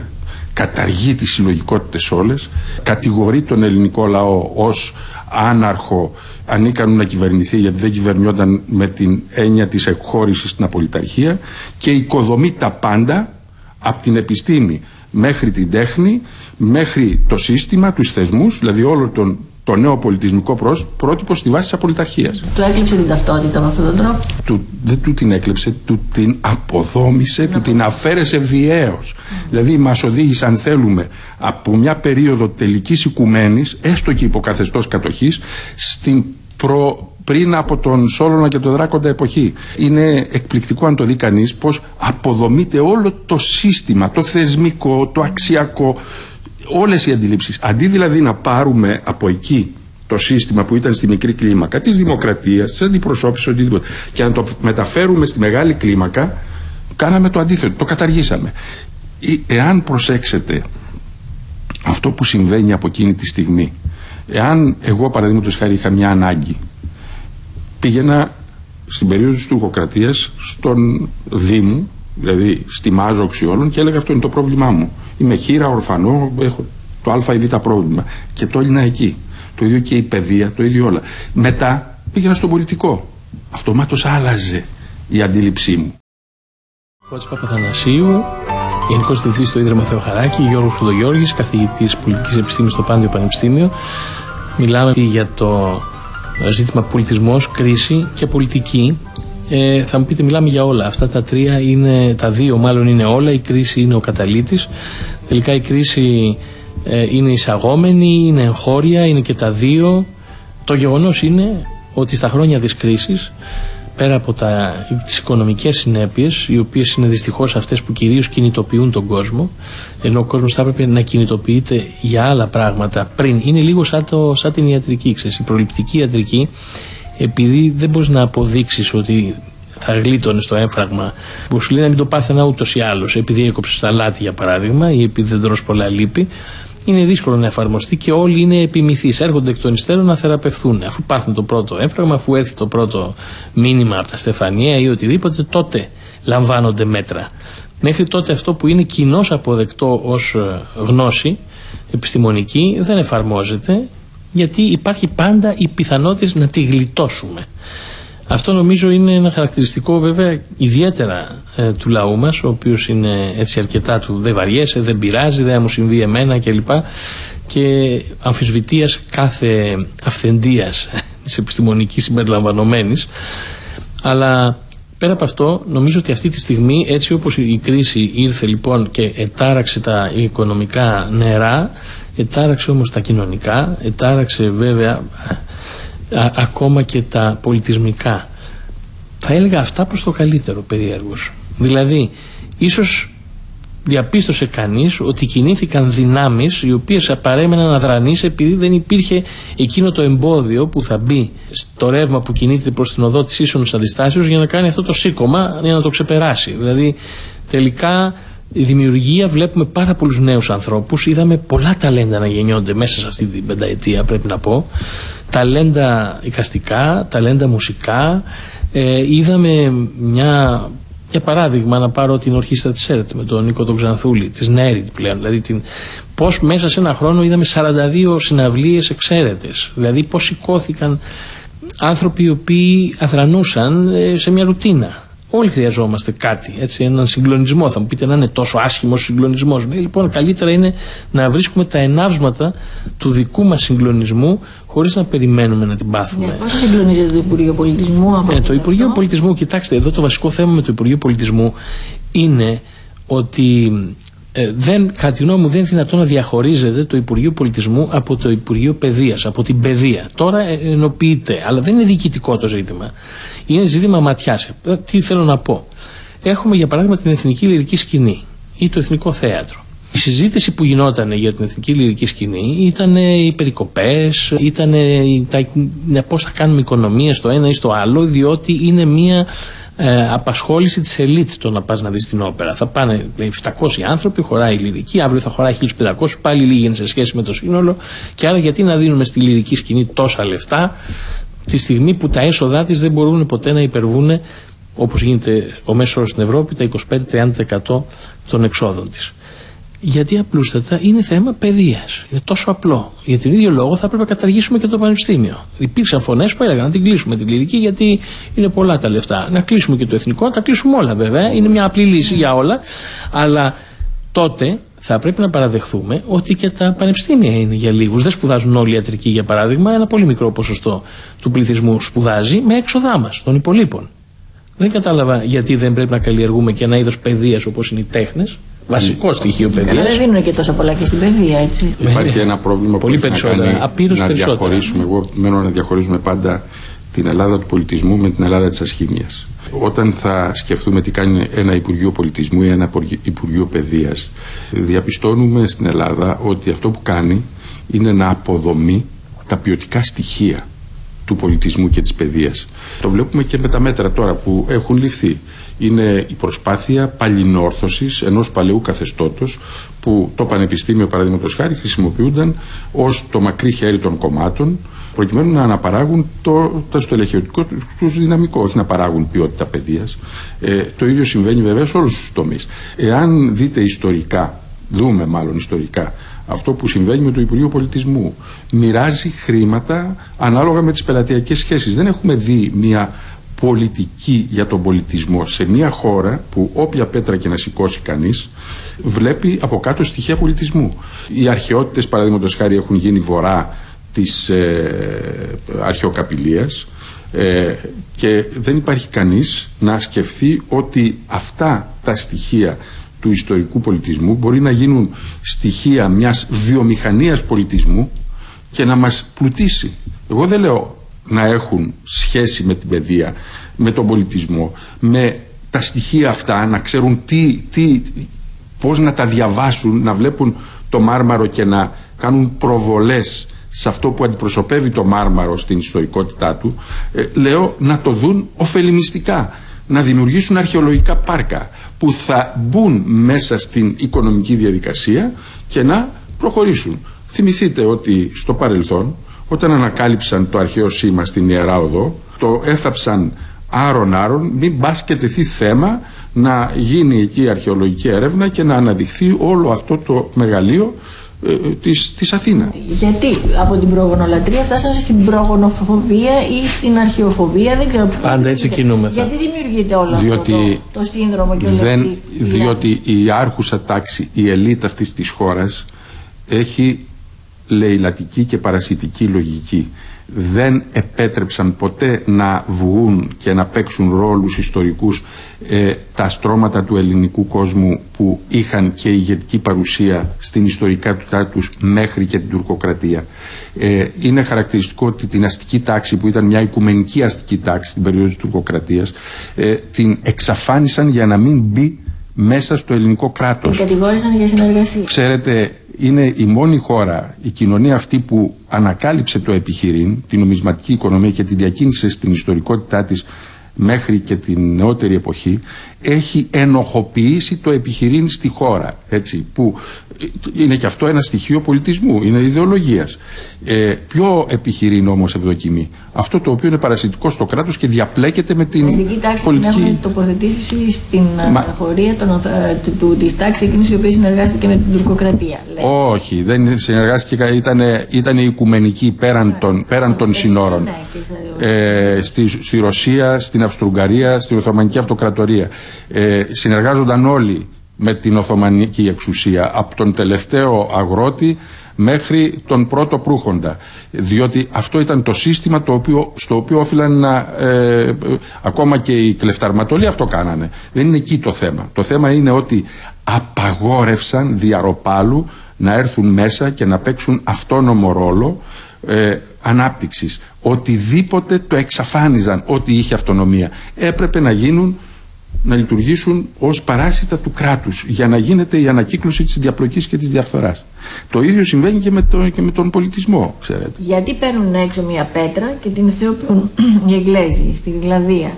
[SPEAKER 2] Καταργεί τις συλλογικότητες όλες, κατηγορεί τον ελληνικό λαό ως άναρχο, ανίκανο να κυβερνηθεί γιατί δεν κυβερνιόταν με την έννοια της εκχώρησης στην απολυταρχία και οικοδομεί τα πάντα από την επιστήμη μέχρι την τέχνη μέχρι το σύστημα, τους θεσμούς, δηλαδή όλο τον, το νέο πολιτισμικό πρότυπο στη βάση της απολυταρχίας.
[SPEAKER 3] Του έκλειψε την ταυτότητα με αυτόν τον τρόπο.
[SPEAKER 2] Του, δεν του την έκλειψε, του την αποδόμησε, του την αφαίρεσε βιαίως. Δηλαδή μας οδήγησε, αν θέλουμε, από μια περίοδο τελικής οικουμένης, έστω και υποκαθεστώς κατοχής, στην προ, πριν από τον Σόλωνα και τον Δράκοντα εποχή. Είναι εκπληκτικό αν το δει κανείς πώς αποδομείται όλο το σύστημα, το θεσμικό, το αξιακό, όλες οι αντιλήψεις. Αντί δηλαδή να πάρουμε από εκεί το σύστημα που ήταν στη μικρή κλίμακα της δημοκρατίας, της αντιπροσώπησης, οτιδήποτε και να το μεταφέρουμε στη μεγάλη κλίμακα, κάναμε το αντίθετο, το καταργήσαμε. Εάν προσέξετε αυτό που συμβαίνει από εκείνη τη στιγμή, εάν εγώ παραδείγματος χάρη είχα μια ανάγκη, πήγαινα στην περίοδο της τουρκοκρατίας στον Δήμο, δηλαδή στη μάζοξη όλων και έλεγα αυτό είναι το πρόβλημά μου. Είμαι χείρα, ορφανό, έχω το α ή β πρόβλημα. Και το έλυνα εκεί. Το ίδιο και η παιδεία, το ίδιο όλα. Μετά πήγαινα στο πολιτικό. Αυτομάτως άλλαζε η αντίληψή μου.
[SPEAKER 1] Κότς Παπαθανασίου, Γενικός Διευθυντή στο Ίδρυμα Θεοχαράκη, Γιώργος Χουδογιώργη, καθηγητής πολιτικής επιστήμης στο Πάντιο Πανεπιστήμιο. Μιλάμε για το ζήτημα πολιτισμός, κρίση και πολιτική. Ε, θα μου πείτε, μιλάμε για όλα. Αυτά τα τρία είναι, τα δύο μάλλον είναι όλα. Η κρίση είναι ο καταλήτης. Τελικά η κρίση ε, είναι εισαγόμενη, είναι εγχώρια, είναι και τα δύο. Το γεγονός είναι ότι στα χρόνια της κρίσης πέρα από τα, τις οικονομικές συνέπειες οι οποίες είναι δυστυχώς αυτές που κυρίως κινητοποιούν τον κόσμο ενώ ο κόσμος θα έπρεπε να κινητοποιείται για άλλα πράγματα πριν είναι λίγο σαν, το, σαν την ιατρική ξέρεις. η προληπτική ιατρική επειδή δεν μπορείς να αποδείξεις ότι θα γλίτωνες στο έμφραγμα που σου λέει να μην το πάθαινα ούτως ή άλλως, επειδή έκοψες τα λάτι για παράδειγμα ή επειδή δεν τρως πολλά λύπη, είναι δύσκολο να εφαρμοστεί και όλοι είναι επιμηθείς. Έρχονται εκ των υστέρων να θεραπευθούν. Αφού πάθουν το πρώτο έμφραγμα, αφού έρθει το πρώτο μήνυμα από τα Στεφανία ή οτιδήποτε, τότε λαμβάνονται μέτρα. Μέχρι τότε αυτό που είναι κοινώς αποδεκτό ως ε, γνώση επιστημονική δεν εφαρμόζεται γιατί υπάρχει πάντα η πιθανότητα να τη γλιτώσουμε. Αυτό νομίζω είναι ένα χαρακτηριστικό βέβαια ιδιαίτερα ε, του λαού μας ο οποίος είναι έτσι αρκετά του δεν βαριέσαι, δεν πειράζει, δεν μου συμβεί εμένα κλπ. Και αμφισβητίας κάθε αυθεντίας [laughs] της επιστημονικής συμπεριλαμβανομένης αλλά πέρα από αυτό νομίζω ότι αυτή τη στιγμή έτσι όπως η κρίση ήρθε λοιπόν και ετάραξε τα οικονομικά νερά ετάραξε όμως τα κοινωνικά ετάραξε βέβαια ακόμα και τα πολιτισμικά. Θα έλεγα αυτά προς το καλύτερο περίεργος. Δηλαδή, ίσως διαπίστωσε κανείς ότι κινήθηκαν δυνάμεις οι οποίες παρέμεναν αδρανείς επειδή δεν υπήρχε εκείνο το εμπόδιο που θα μπει στο ρεύμα που κινείται προς την οδό της ίσονος αντιστάσεως για να κάνει αυτό το σήκωμα για να το ξεπεράσει. Δηλαδή τελικά η δημιουργία βλέπουμε πάρα πολλούς νέους ανθρώπους. Είδαμε πολλά ταλέντα να γεννιόνται μέσα σε αυτή την πενταετία πρέπει να πω. Ταλέντα οικαστικά, ταλέντα μουσικά. Ε, είδαμε μια για παράδειγμα να πάρω την ορχήστρα της ΕΡΤ με τον Νίκο τον Ξανθούλη της ΝΕΡΙΤ πλέον. Δηλαδή την, πως μέσα σε ένα χρόνο είδαμε 42 συναυλίες εξαίρετες. Δηλαδή πως σηκώθηκαν άνθρωποι οι οποίοι αθρανούσαν ε, σε μια ρουτίνα Όλοι χρειαζόμαστε κάτι, έτσι, έναν συγκλονισμό. Θα μου πείτε να είναι τόσο άσχημος συγκλονισμός. Λοιπόν, καλύτερα είναι να βρίσκουμε τα ενάυσματα του δικού μας συγκλονισμού χωρίς να περιμένουμε να την πάθουμε. Ναι,
[SPEAKER 3] Πώς συγκλονίζεται το Υπουργείο Πολιτισμού από
[SPEAKER 1] ε, Το Υπουργείο αυτό; Πολιτισμού, κοιτάξτε, εδώ το βασικό θέμα με το Υπουργείο Πολιτισμού είναι ότι ε, δεν, κατά τη γνώμη μου δεν είναι δυνατόν να διαχωρίζεται το Υπουργείο Πολιτισμού από το Υπουργείο Παιδείας, από την παιδεία. Τώρα ε, ενοποιείται, αλλά δεν είναι διοικητικό το ζήτημα. Είναι ζήτημα ματιάς. Ε, τι θέλω να πω. Έχουμε για παράδειγμα την Εθνική Λυρική Σκηνή ή το Εθνικό Θέατρο. Η συζήτηση που γινόταν για την εθνική λυρική σκηνή ήταν οι περικοπές, ήταν πώς θα κάνουμε οικονομία στο ένα ή στο άλλο, διότι είναι μια ε, απασχόληση της ελίτ το να πας να δεις την όπερα. Θα πάνε 700 άνθρωποι, χωράει η λυρική, αύριο θα χωράει 1500, πάλι λίγοι σε σχέση με το σύνολο. Και άρα γιατί να δίνουμε στη λυρική σκηνή τόσα λεφτά, τη στιγμή που τα έσοδά της δεν μπορούν ποτέ να υπερβούν, όπως γίνεται ο μέσος όρο στην Ευρώπη, τα 25-30% των εξόδων της. Γιατί απλούστατα είναι θέμα παιδείας. Είναι τόσο απλό. Για τον ίδιο λόγο θα έπρεπε να καταργήσουμε και το πανεπιστήμιο. Υπήρξαν φωνές που έλεγαν να την κλείσουμε την κληρική γιατί είναι πολλά τα λεφτά. Να κλείσουμε και το εθνικό, να τα κλείσουμε όλα βέβαια. Είναι μια απλή λύση για όλα. Αλλά τότε θα πρέπει να παραδεχθούμε ότι και τα πανεπιστήμια είναι για λίγους. Δεν σπουδάζουν όλοι ιατρικοί, για παράδειγμα. Ένα πολύ μικρό ποσοστό του πληθυσμού σπουδάζει με έξοδά μας, των υπολείπων. Δεν κατάλαβα γιατί δεν πρέπει να καλλιεργούμε και ένα είδος παιδείας όπως είναι οι τέχνες, βασικό στοιχείο παιδείας.
[SPEAKER 3] δεν δίνουν και τόσο πολλά και στην παιδεία, έτσι.
[SPEAKER 2] Υπάρχει ένα πρόβλημα
[SPEAKER 1] Πολύ που περισσότερα. Να, κάνει,
[SPEAKER 2] να διαχωρίσουμε. Εγώ μένω να διαχωρίζουμε πάντα την Ελλάδα του πολιτισμού με την Ελλάδα της ασχήμιας. Όταν θα σκεφτούμε τι κάνει ένα Υπουργείο Πολιτισμού ή ένα Υπουργείο Παιδείας, διαπιστώνουμε στην Ελλάδα ότι αυτό που κάνει είναι να αποδομεί τα ποιοτικά στοιχεία του πολιτισμού και της παιδείας. Το βλέπουμε και με τα μέτρα τώρα που έχουν ληφθεί είναι η προσπάθεια παλινόρθωσης ενός παλαιού καθεστώτος που το Πανεπιστήμιο παραδείγματος χάρη χρησιμοποιούνταν ως το μακρύ χέρι των κομμάτων προκειμένου να αναπαράγουν το, το στελεχειωτικό τους δυναμικό, όχι να παράγουν ποιότητα παιδείας. Ε, το ίδιο συμβαίνει βέβαια σε όλους τους τομείς. Εάν δείτε ιστορικά, δούμε μάλλον ιστορικά, αυτό που συμβαίνει με το Υπουργείο Πολιτισμού. Μοιράζει χρήματα ανάλογα με τις πελατειακές σχέσεις. Δεν έχουμε δει μια πολιτική για τον πολιτισμό σε μια χώρα που όποια πέτρα και να σηκώσει κανείς βλέπει από κάτω στοιχεία πολιτισμού. Οι αρχαιότητες παραδείγματος χάρη έχουν γίνει βορρά της ε, αρχαιοκαπηλείας ε, και δεν υπάρχει κανείς να σκεφτεί ότι αυτά τα στοιχεία του ιστορικού πολιτισμού μπορεί να γίνουν στοιχεία μιας βιομηχανίας πολιτισμού και να μας πλουτίσει. Εγώ δεν λέω να έχουν σχέση με την παιδεία, με τον πολιτισμό, με τα στοιχεία αυτά, να ξέρουν τι, τι, πώς να τα διαβάσουν, να βλέπουν το μάρμαρο και να κάνουν προβολές σε αυτό που αντιπροσωπεύει το μάρμαρο στην ιστορικότητά του, ε, λέω να το δουν ωφελημιστικά, να δημιουργήσουν αρχαιολογικά πάρκα που θα μπουν μέσα στην οικονομική διαδικασία και να προχωρήσουν. Θυμηθείτε ότι στο παρελθόν, όταν ανακάλυψαν το αρχαίο σήμα στην Ιερά Οδό, το έθαψαν άρον-άρον, μην πας και τεθεί θέμα να γίνει εκεί αρχαιολογική έρευνα και να αναδειχθεί όλο αυτό το μεγαλείο ε, της, της Αθήνα.
[SPEAKER 3] Γιατί από την προγονολατρία φτάσαμε στην προγονοφοβία ή στην αρχαιοφοβία, δεν ξέρω.
[SPEAKER 1] Πάντα έτσι κινούμε.
[SPEAKER 3] Γιατί δημιουργείται όλο διότι αυτό το, το σύνδρομο και
[SPEAKER 2] δεν, Διότι η άρχουσα τάξη, η ελίτ αυτής της χώρας έχει λαιλατική και παρασιτική λογική δεν επέτρεψαν ποτέ να βγουν και να παίξουν ρόλους ιστορικούς ε, τα στρώματα του ελληνικού κόσμου που είχαν και ηγετική παρουσία στην ιστορικά του τους μέχρι και την τουρκοκρατία. Ε, είναι χαρακτηριστικό ότι την αστική τάξη που ήταν μια οικουμενική αστική τάξη στην περίοδο της τουρκοκρατίας ε, την εξαφάνισαν για να μην μπει μέσα στο ελληνικό κράτος.
[SPEAKER 3] Την κατηγόρησαν για συνεργασία.
[SPEAKER 2] Ξέρετε, είναι η μόνη χώρα, η κοινωνία αυτή που ανακάλυψε το επιχειρήν, την νομισματική οικονομία και τη διακίνησε στην ιστορικότητά της μέχρι και την νεότερη εποχή έχει ενοχοποιήσει το επιχειρήν στη χώρα έτσι, που είναι και αυτό ένα στοιχείο πολιτισμού, είναι ιδεολογίας. Ε, ποιο επιχειρήν όμως ευδοκιμεί; Αυτό το οποίο είναι παρασιτικό στο κράτος και διαπλέκεται με την
[SPEAKER 3] Αστική τάξη πολιτική. την έχουν τοποθετήσει στην Μα... χωρία των, ε, του, της τάξης εκείνης η οποία συνεργάστηκε με την τουρκοκρατία
[SPEAKER 2] λέει. όχι, δεν συνεργάστηκε ήταν, ήταν η οικουμενική πέραν των, πέραν των συνόρων. ναι, ε, στη, στη Ρωσία, στην Αυστρουγγαρία στην Οθωμανική Αυτοκρατορία ε, συνεργάζονταν όλοι με την Οθωμανική εξουσία από τον τελευταίο αγρότη μέχρι τον πρώτο προύχοντα. Διότι αυτό ήταν το σύστημα το οποίο, στο οποίο όφυλαν να ε, ακόμα και οι κλεφταρματολοί αυτό κάνανε. Δεν είναι εκεί το θέμα. Το θέμα είναι ότι απαγόρευσαν διαροπάλου να έρθουν μέσα και να παίξουν αυτόνομο ρόλο ε, ανάπτυξης. Οτιδήποτε το εξαφάνιζαν ό,τι είχε αυτονομία. Έπρεπε να γίνουν να λειτουργήσουν ως παράσιτα του κράτους για να γίνεται η ανακύκλωση της διαπλοκής και της διαφθοράς. Το ίδιο συμβαίνει και με, το, και με τον πολιτισμό, ξέρετε.
[SPEAKER 3] Γιατί παίρνουν έξω μια πέτρα και την θεοποιούν [clears throat] οι Εγγλέζοι στη Γλαδία.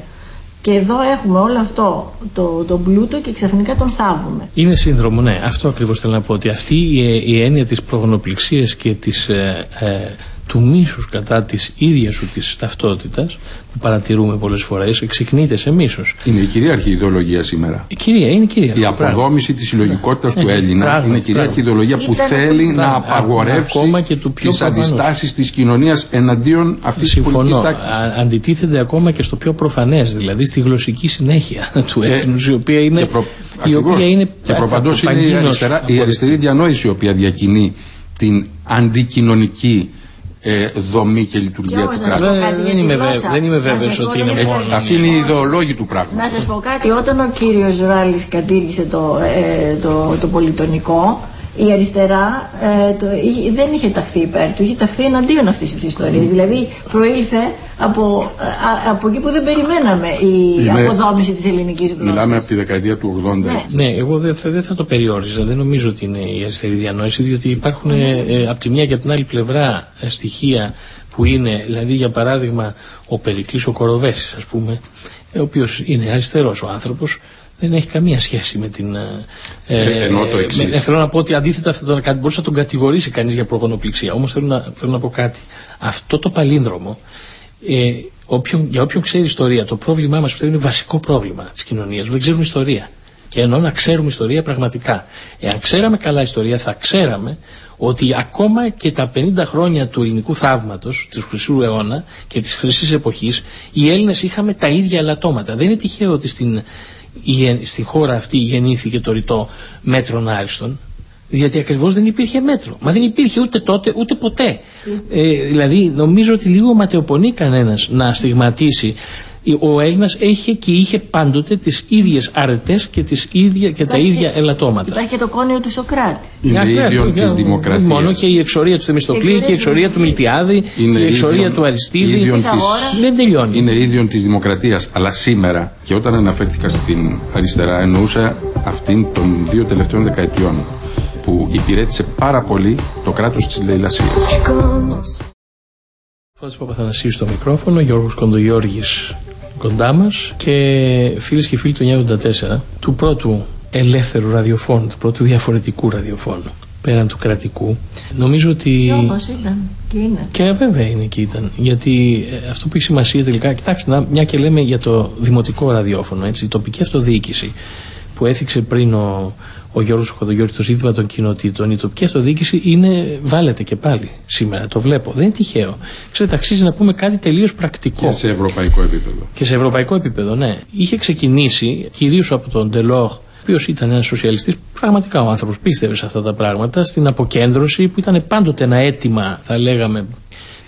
[SPEAKER 3] Και εδώ έχουμε όλο αυτό το, το πλούτο και ξαφνικά τον θάβουμε.
[SPEAKER 1] Είναι σύνδρομο, ναι. Αυτό ακριβώς θέλω να πω. Ότι αυτή η, η έννοια της προγνωπληξίας και της ε, ε, του μίσους κατά της ίδιας σου της ταυτότητας που παρατηρούμε πολλές φορές εξυκνείται σε μίσος.
[SPEAKER 2] Είναι η κυρίαρχη ιδεολογία σήμερα.
[SPEAKER 1] Η κυρία, είναι η κυρία.
[SPEAKER 2] Η αποδόμηση της συλλογικότητας του ναι, Έλληνα πράγματι, είναι η κυρίαρχη ιδεολογία που θέλει να απαγορεύσει ακόμα και του πιο τις αντιστάσεις της κοινωνίας εναντίον αυτής της πολιτικής τάξης.
[SPEAKER 1] Αντιτίθενται ακόμα και στο πιο προφανές, δηλαδή στη γλωσσική συνέχεια [laughs] του ε, έθνους, η οποία είναι... Και, προ...
[SPEAKER 2] η οποία είναι και προπαντός είναι η, αριστερά, η αριστερή διανόηση η οποία διακινεί την αντικοινωνική ε, δομή και λειτουργία και του κράτους.
[SPEAKER 1] Δεν, είμαι δεν είμαι βέβαιος ότι είναι ε, μόνο.
[SPEAKER 2] Αυτή είναι η ιδεολόγη του πράγματος.
[SPEAKER 3] Να σας πω κάτι, όταν ο κύριος Ράλης κατήργησε το, ε, το, το πολιτονικό, η αριστερά ε, το, δεν είχε ταχθεί υπέρ του, είχε ταχθεί εναντίον αυτής της ιστορίας. Δηλαδή προήλθε από, ε, από εκεί που δεν περιμέναμε η Είναι, αποδόμηση της ελληνικής γλώσσα.
[SPEAKER 2] Μιλάμε από τη δεκαετία του 80.
[SPEAKER 1] Ναι, ναι εγώ δεν θα, δεν θα το περιόριζα. Δεν νομίζω ότι είναι η αριστερή διανόηση, διότι υπάρχουν ε, ε, από τη μια και από την άλλη πλευρά στοιχεία που είναι, δηλαδή για παράδειγμα ο Περικλής ο Κοροβέσης ας πούμε, ο οποίος είναι αριστερός ο άνθρωπος, δεν έχει καμία σχέση με την. Ε,
[SPEAKER 2] ε, Ενώ το εξής.
[SPEAKER 1] Με, θέλω να πω ότι αντίθετα θα τον, μπορούσε να τον κατηγορήσει κανείς για προγονοπληξία. Όμως θέλω, να, θέλω να πω κάτι. Αυτό το παλίνδρομο, ε, όποιον, για όποιον ξέρει ιστορία, το πρόβλημά μας είναι βασικό πρόβλημα της κοινωνίας. Δεν ξέρουμε ιστορία. Και ενώ να ξέρουμε ιστορία πραγματικά. Εάν ξέραμε καλά ιστορία, θα ξέραμε ότι ακόμα και τα 50 χρόνια του ελληνικού θαύματος, του χρυσού αιώνα και της χρυσής εποχής, οι Έλληνες είχαμε τα ίδια ελαττώματα. Δεν είναι τυχαίο ότι στην στη χώρα αυτή γεννήθηκε το ρητό μέτρων άριστον γιατί ακριβώς δεν υπήρχε μέτρο. Μα δεν υπήρχε ούτε τότε ούτε ποτέ. Ε, δηλαδή νομίζω ότι λίγο ματαιοπονεί κανένας να στιγματίσει ο Έλληνας έχει και είχε πάντοτε τις ίδιες αρετές και, τις ίδια, και τα ίδια ελαττώματα.
[SPEAKER 3] Υπάρχει και το κόνιο του Σοκράτη.
[SPEAKER 2] Είναι ίδιο της δημοκρατίας.
[SPEAKER 1] Μόνο και η εξορία του Θεμιστοκλή και η εξορία του Μιλτιάδη και η εξορία του Αριστίδη. Δεν τελειώνει.
[SPEAKER 2] Είναι ίδιο της δημοκρατίας. Αλλά σήμερα, και όταν αναφέρθηκα στην αριστερά, εννοούσα αυτήν των δύο τελευταίων δεκαετιών που υπηρέτησε πάρα πολύ το κράτος της λαιλασίας.
[SPEAKER 1] Φώτης Παπαθανασίου στο μικρόφωνο, Γιώργος Κοντογιώργης κοντά μας και φίλες και φίλοι του 1984 του πρώτου ελεύθερου ραδιοφώνου, του πρώτου διαφορετικού ραδιοφώνου πέραν του κρατικού. Νομίζω ότι.
[SPEAKER 3] Και όπως ήταν και είναι.
[SPEAKER 1] Και βέβαια είναι και ήταν. Γιατί ε, αυτό που έχει σημασία τελικά. Κοιτάξτε, μια και λέμε για το δημοτικό ραδιόφωνο, έτσι, η τοπική αυτοδιοίκηση που έθιξε πριν ο, ο Γιώργος Κοντογιώργης το ζήτημα των κοινοτήτων, η τοπική αυτοδιοίκηση είναι, βάλετε και πάλι σήμερα, το βλέπω. Δεν είναι τυχαίο. Ξέρετε, αξίζει να πούμε κάτι τελείως πρακτικό.
[SPEAKER 2] Και σε ευρωπαϊκό επίπεδο.
[SPEAKER 1] Και σε ευρωπαϊκό επίπεδο, ναι. Είχε ξεκινήσει κυρίως από τον Ντελόρ, ο οποίος ήταν ένας σοσιαλιστής, πραγματικά ο άνθρωπος πίστευε σε αυτά τα πράγματα, στην αποκέντρωση που ήταν πάντοτε ένα αίτημα, θα λέγαμε,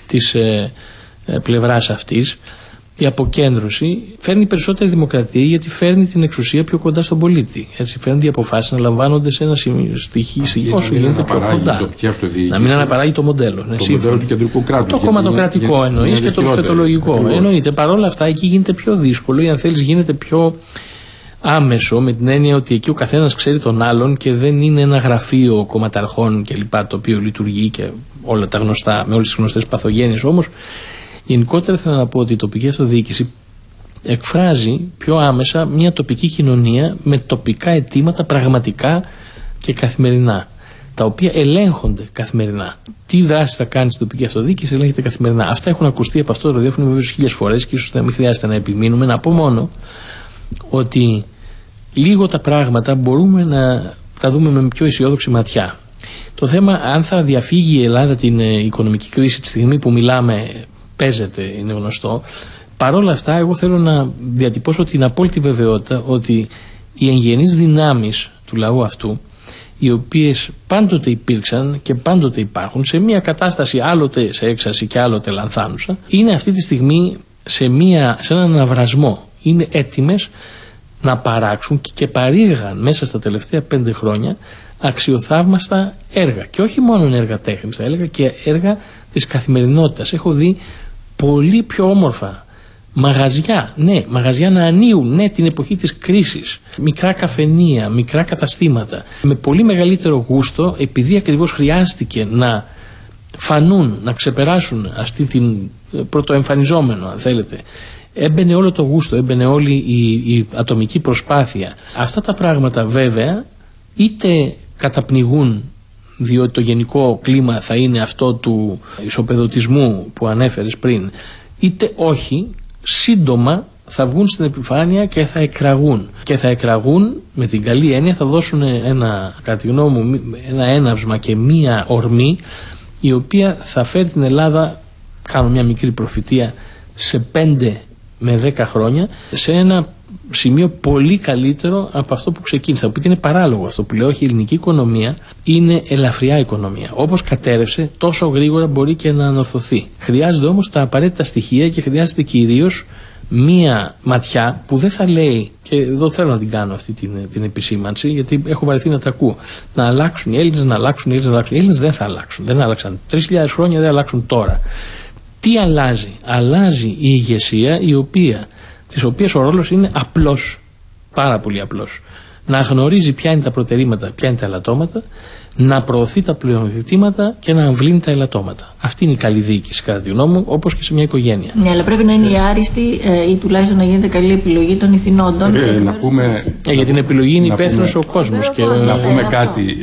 [SPEAKER 1] της ε, ε, πλευράς αυτής η αποκέντρωση φέρνει περισσότερη δημοκρατία γιατί φέρνει την εξουσία πιο κοντά στον πολίτη. Έτσι, φέρνει οι αποφάσεις να λαμβάνονται σε ένα στοιχείο όσο γίνεται πιο κοντά. Να μην αναπαράγει το μοντέλο.
[SPEAKER 2] Ναι, το μοντέλο του κεντρικού κράτους.
[SPEAKER 1] Το κομματοκρατικό εννοείς και το σφετολογικό. Εννοείται. Παρ' όλα αυτά εκεί γίνεται πιο δύσκολο ή αν θέλεις γίνεται πιο άμεσο με την έννοια ότι εκεί ο καθένας ξέρει τον άλλον και δεν είναι ένα γραφείο κομματαρχών κλπ. το οποίο λειτουργεί και όλα τα γνωστά, με όλες τις γνωστές παθογένειες όμως Γενικότερα θέλω να πω ότι η τοπική αυτοδιοίκηση εκφράζει πιο άμεσα μια τοπική κοινωνία με τοπικά αιτήματα πραγματικά και καθημερινά τα οποία ελέγχονται καθημερινά. Τι δράση θα κάνει στην τοπική αυτοδιοίκηση ελέγχεται καθημερινά. Αυτά έχουν ακουστεί από αυτό το ραδιόφωνο βέβαια χίλιες φορές και ίσως δεν χρειάζεται να επιμείνουμε. Να πω μόνο ότι λίγο τα πράγματα μπορούμε να τα δούμε με πιο αισιόδοξη ματιά. Το θέμα αν θα διαφύγει η Ελλάδα την ε, οικονομική κρίση τη στιγμή που μιλάμε παίζεται, είναι γνωστό. Παρ' όλα αυτά, εγώ θέλω να διατυπώσω την απόλυτη βεβαιότητα ότι οι εγγενείς δυνάμεις του λαού αυτού, οι οποίες πάντοτε υπήρξαν και πάντοτε υπάρχουν σε μια κατάσταση άλλοτε σε έξαση και άλλοτε λανθάνουσα, είναι αυτή τη στιγμή σε, μια, σε έναν αναβρασμό. Είναι έτοιμες να παράξουν και παρήγαν μέσα στα τελευταία πέντε χρόνια αξιοθαύμαστα έργα. Και όχι μόνο έργα τέχνης, θα έλεγα και έργα της καθημερινότητας. Έχω δει πολύ πιο όμορφα. Μαγαζιά, ναι, μαγαζιά να ανοίγουν, ναι, την εποχή της κρίσης. Μικρά καφενεία, μικρά καταστήματα. Με πολύ μεγαλύτερο γούστο, επειδή ακριβώς χρειάστηκε να φανούν, να ξεπεράσουν αυτή την ε, πρωτοεμφανιζόμενο, αν θέλετε. Έμπαινε όλο το γούστο, έμπαινε όλη η, η ατομική προσπάθεια. Αυτά τα πράγματα βέβαια είτε καταπνιγούν διότι το γενικό κλίμα θα είναι αυτό του ισοπεδωτισμού που ανέφερες πριν είτε όχι σύντομα θα βγουν στην επιφάνεια και θα εκραγούν. Και θα εκραγούν με την καλή έννοια θα δώσουν ένα κατά τη γνώμη μου ένα έναυσμα και μία ορμή η οποία θα φέρει την Ελλάδα κάνω μια μικρή προφητεία σε 5 με 10 χρόνια σε ένα σημείο πολύ καλύτερο από αυτό που ξεκίνησα. Που είναι παράλογο αυτό που λέω. Όχι, η ελληνική οικονομία είναι ελαφριά οικονομία. Όπως κατέρευσε, τόσο γρήγορα μπορεί και να ανορθωθεί. Χρειάζονται όμως τα απαραίτητα στοιχεία και χρειάζεται κυρίως μία ματιά που δεν θα λέει, και εδώ θέλω να την κάνω αυτή την, την επισήμανση, γιατί έχω βαρεθεί να τα ακούω. Να αλλάξουν οι Έλληνες, να αλλάξουν οι Έλληνες, να αλλάξουν. Οι Έλληνες δεν θα αλλάξουν. Δεν άλλαξαν 3.000 χρόνια, δεν αλλάξουν τώρα. Τι αλλάζει, αλλάζει η ηγεσία η οποία της οποίας ο ρόλος είναι απλός, πάρα πολύ απλός. Να γνωρίζει ποια είναι τα προτερήματα, ποια είναι τα ελαττώματα, να προωθεί τα πλεονεκτήματα και να αμβλύνει τα ελαττώματα. Αυτή είναι η καλή διοίκηση, κατά τη γνώμη μου, όπως και σε μια οικογένεια.
[SPEAKER 3] Ναι, αλλά πρέπει να είναι η άριστη ε, ή τουλάχιστον να γίνεται καλή επιλογή των ηθινόντων.
[SPEAKER 2] Ε, να πούμε,
[SPEAKER 1] ε, για την επιλογή είναι υπεύθυνος ο κόσμος.
[SPEAKER 2] Να πούμε κάτι.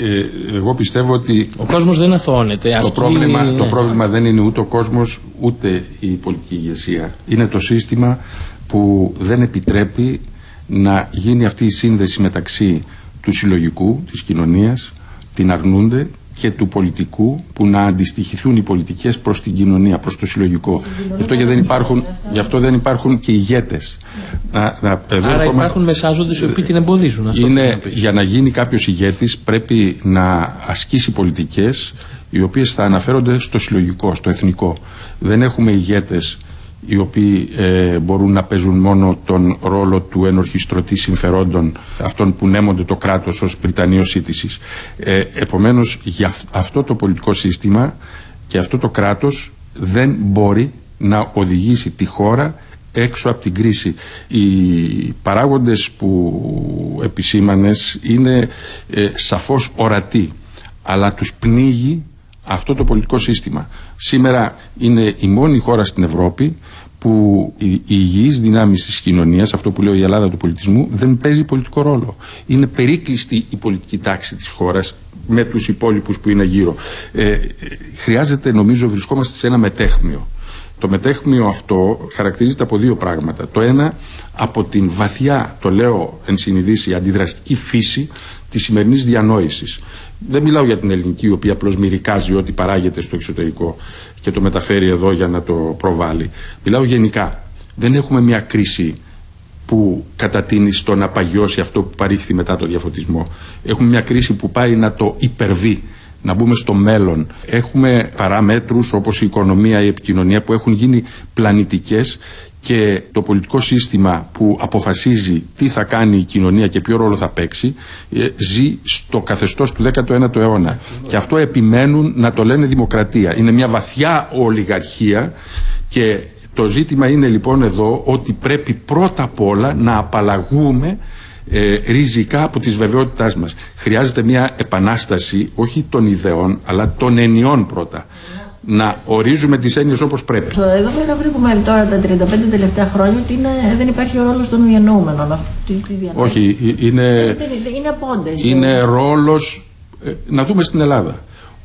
[SPEAKER 2] Ε, εγώ πιστεύω ότι.
[SPEAKER 1] Ο κόσμος δεν αθώνεται.
[SPEAKER 2] Το, πρόβλημα, είναι... το πρόβλημα δεν είναι ούτε ο κόσμος ούτε η πολιτική ηγεσία. Είναι το σύστημα που δεν επιτρέπει να γίνει αυτή η σύνδεση μεταξύ του συλλογικού, της κοινωνίας, την αρνούνται και του πολιτικού που να αντιστοιχηθούν οι πολιτικές προς την κοινωνία, προς το συλλογικό. Γι' αυτό, δεν υπάρχουν, γι αυτό δεν υπάρχουν και ηγέτες.
[SPEAKER 1] Να, να, Άρα υπάρχουν μεσάζοντες οι οποίοι την εμποδίζουν. Αυτό
[SPEAKER 2] είναι, για να γίνει κάποιος ηγέτης πρέπει να ασκήσει πολιτικές οι οποίες θα αναφέρονται στο συλλογικό, στο εθνικό. Δεν έχουμε ηγέτες οι οποίοι ε, μπορούν να παίζουν μόνο τον ρόλο του ενορχιστρωτή συμφερόντων αυτών που νέμονται το κράτος ως Πριτανείο σύντησης. Ε, επομένως για αυτό το πολιτικό σύστημα και αυτό το κράτος δεν μπορεί να οδηγήσει τη χώρα έξω από την κρίση. Οι παράγοντες που επισήμανες είναι ε, σαφώς ορατοί αλλά τους πνίγει αυτό το πολιτικό σύστημα. Σήμερα είναι η μόνη χώρα στην Ευρώπη που οι υγιείς δυνάμεις της κοινωνίας, αυτό που λέω η Ελλάδα του πολιτισμού, δεν παίζει πολιτικό ρόλο. Είναι περίκλειστη η πολιτική τάξη της χώρας με τους υπόλοιπους που είναι γύρω. Ε, χρειάζεται, νομίζω, βρισκόμαστε σε ένα μετέχμιο. Το μετέχμιο αυτό χαρακτηρίζεται από δύο πράγματα. Το ένα από την βαθιά, το λέω εν συνειδήσει, αντιδραστική φύση της σημερινής διανόησης. Δεν μιλάω για την ελληνική, η οποία απλώ μυρικάζει ό,τι παράγεται στο εξωτερικό και το μεταφέρει εδώ για να το προβάλλει. Μιλάω γενικά. Δεν έχουμε μια κρίση που κατατείνει στο να παγιώσει αυτό που παρήχθη μετά το διαφωτισμό. Έχουμε μια κρίση που πάει να το υπερβεί να μπούμε στο μέλλον. Έχουμε παράμετρους όπως η οικονομία, η επικοινωνία που έχουν γίνει πλανητικές και το πολιτικό σύστημα που αποφασίζει τι θα κάνει η κοινωνία και ποιο ρόλο θα παίξει ε, ζει στο καθεστώς του 19ου αιώνα. Και αυτό επιμένουν να το λένε δημοκρατία. Είναι μια βαθιά ολιγαρχία και το ζήτημα είναι λοιπόν εδώ ότι πρέπει πρώτα απ' όλα να απαλλαγούμε ε, ριζικά από τις βεβαιότητάς μας. Χρειάζεται μια επανάσταση όχι των ιδεών αλλά των ενιών πρώτα. Να ορίζουμε τις έννοιες όπως πρέπει.
[SPEAKER 3] Εδώ πέρα βρίσκουμε τώρα τα 35 τελευταία χρόνια ότι είναι, δεν υπάρχει ο ρόλος των διανοούμενων.
[SPEAKER 2] Όχι, είναι,
[SPEAKER 3] είναι, είναι απόντες.
[SPEAKER 2] Είναι ρόλος, ε, να δούμε στην Ελλάδα.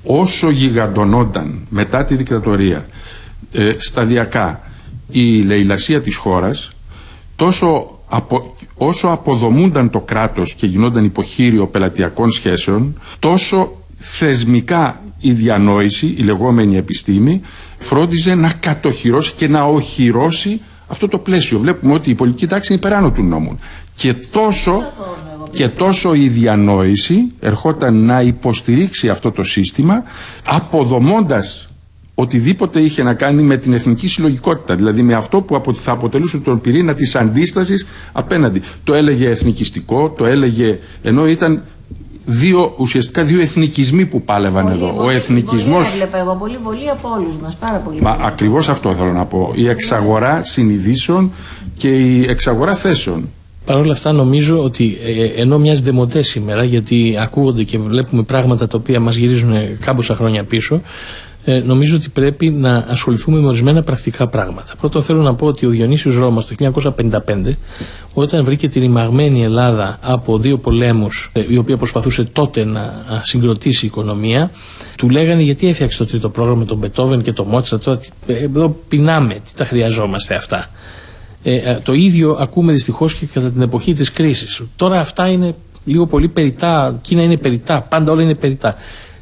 [SPEAKER 2] Όσο γιγαντωνόταν μετά τη δικτατορία ε, σταδιακά η λαιλασία της χώρας τόσο απο, όσο αποδομούνταν το κράτος και γινόταν υποχείριο πελατειακών σχέσεων, τόσο θεσμικά η διανόηση, η λεγόμενη επιστήμη, φρόντιζε να κατοχυρώσει και να οχυρώσει αυτό το πλαίσιο. Βλέπουμε ότι η πολιτική τάξη είναι υπεράνω του νόμου. Και τόσο, και τόσο η διανόηση ερχόταν να υποστηρίξει αυτό το σύστημα αποδομώντας οτιδήποτε είχε να κάνει με την εθνική συλλογικότητα, δηλαδή με αυτό που θα αποτελούσε τον πυρήνα της αντίστασης απέναντι. Το έλεγε εθνικιστικό, το έλεγε, ενώ ήταν δύο, ουσιαστικά δύο εθνικισμοί που πάλευαν
[SPEAKER 3] πολύ,
[SPEAKER 2] εδώ.
[SPEAKER 3] Πολύ,
[SPEAKER 2] ο εθνικισμός...
[SPEAKER 3] Πολύ έβλεπα εγώ, πολύ πολύ από όλους μας, πάρα πολύ.
[SPEAKER 2] Μα ακριβώς αυτό θέλω να πω. Η εξαγορά συνειδήσεων και η εξαγορά θέσεων.
[SPEAKER 1] Παρ' όλα αυτά νομίζω ότι ε, ενώ μοιάζει δεμοντέ σήμερα γιατί ακούγονται και βλέπουμε πράγματα τα οποία μας γυρίζουν κάμποσα χρόνια πίσω ε, νομίζω ότι πρέπει να ασχοληθούμε με ορισμένα πρακτικά πράγματα. Πρώτον θέλω να πω ότι ο Διονύσιος Ρώμας το 1955 όταν βρήκε τη ρημαγμένη Ελλάδα από δύο πολέμους ε, η οποία προσπαθούσε τότε να συγκροτήσει η οικονομία του λέγανε γιατί έφτιαξε το τρίτο πρόγραμμα με τον Μπετόβεν και τον Μότσα τώρα ε, εδώ πεινάμε, τι τα χρειαζόμαστε αυτά. Ε, ε, το ίδιο ακούμε δυστυχώς και κατά την εποχή της κρίσης. Τώρα αυτά είναι λίγο πολύ περιτά, Κίνα είναι περιτά, πάντα όλα είναι περιτά.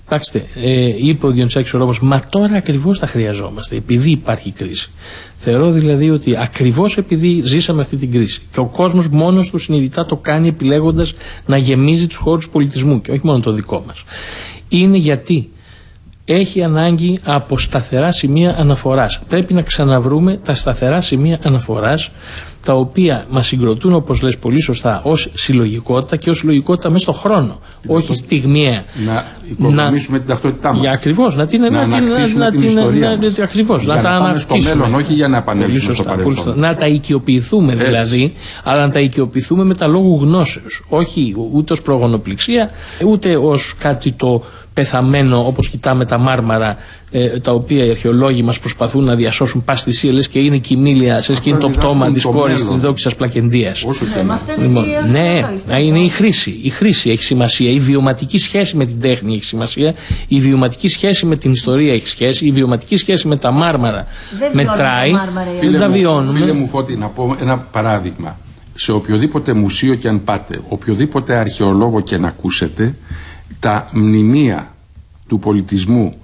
[SPEAKER 1] Κοιτάξτε, ε, είπε ο Διονυσάκης ο Ρώμος, μα τώρα ακριβώς τα χρειαζόμαστε, επειδή υπάρχει κρίση. Θεωρώ δηλαδή ότι ακριβώς επειδή ζήσαμε αυτή την κρίση και ο κόσμος μόνος του συνειδητά το κάνει επιλέγοντας να γεμίζει τους χώρους πολιτισμού και όχι μόνο το δικό μας. Είναι γιατί έχει ανάγκη από σταθερά σημεία αναφοράς. Πρέπει να ξαναβρούμε τα σταθερά σημεία αναφοράς τα οποία μας συγκροτούν, όπως λες πολύ σωστά, ως συλλογικότητα και ως συλλογικότητα μέσα στον χρόνο. όχι στιγμιαία.
[SPEAKER 2] Να οικοδομήσουμε την ταυτότητά μας.
[SPEAKER 1] Για ακριβώς. Να την
[SPEAKER 2] να ανακτήσουμε την ιστορία.
[SPEAKER 1] Να, ακριβώς,
[SPEAKER 2] για
[SPEAKER 1] να, τα
[SPEAKER 2] πάμε στο μέλλον, όχι για να επανέλθουμε στο παρελθόν.
[SPEAKER 1] Να τα οικειοποιηθούμε
[SPEAKER 2] Έτσι.
[SPEAKER 1] δηλαδή, αλλά να τα οικειοποιηθούμε με τα λόγου γνώσεως. Όχι ούτε ως προγονοπληξία, ούτε ως κάτι το πεθαμένο όπως κοιτάμε τα μάρμαρα ε, τα οποία οι αρχαιολόγοι μας προσπαθούν να διασώσουν πάση θυσία λες και είναι κοιμήλια σε και είναι το πτώμα της κόρης της δόξης Πλακεντίας
[SPEAKER 3] Ναι, μα αυτό είναι
[SPEAKER 1] Λοιπόν,
[SPEAKER 3] και
[SPEAKER 1] ναι,
[SPEAKER 3] αυτό
[SPEAKER 1] να είναι η χρήση. Η χρήση έχει σημασία. Η βιωματική σχέση με την τέχνη έχει σημασία. Η βιωματική σχέση με την ιστορία έχει σχέση. Η βιωματική σχέση με τα μάρμαρα
[SPEAKER 3] Δεν βιώνουμε
[SPEAKER 1] μετράει.
[SPEAKER 3] τα μάρμαρα, οι
[SPEAKER 1] Δεν τα
[SPEAKER 2] μου,
[SPEAKER 1] βιώνουμε.
[SPEAKER 2] φίλε μου Φώτη, να πω ένα παράδειγμα. Σε οποιοδήποτε μουσείο και αν πάτε, οποιοδήποτε αρχαιολόγο και να ακούσετε, τα μνημεία του πολιτισμού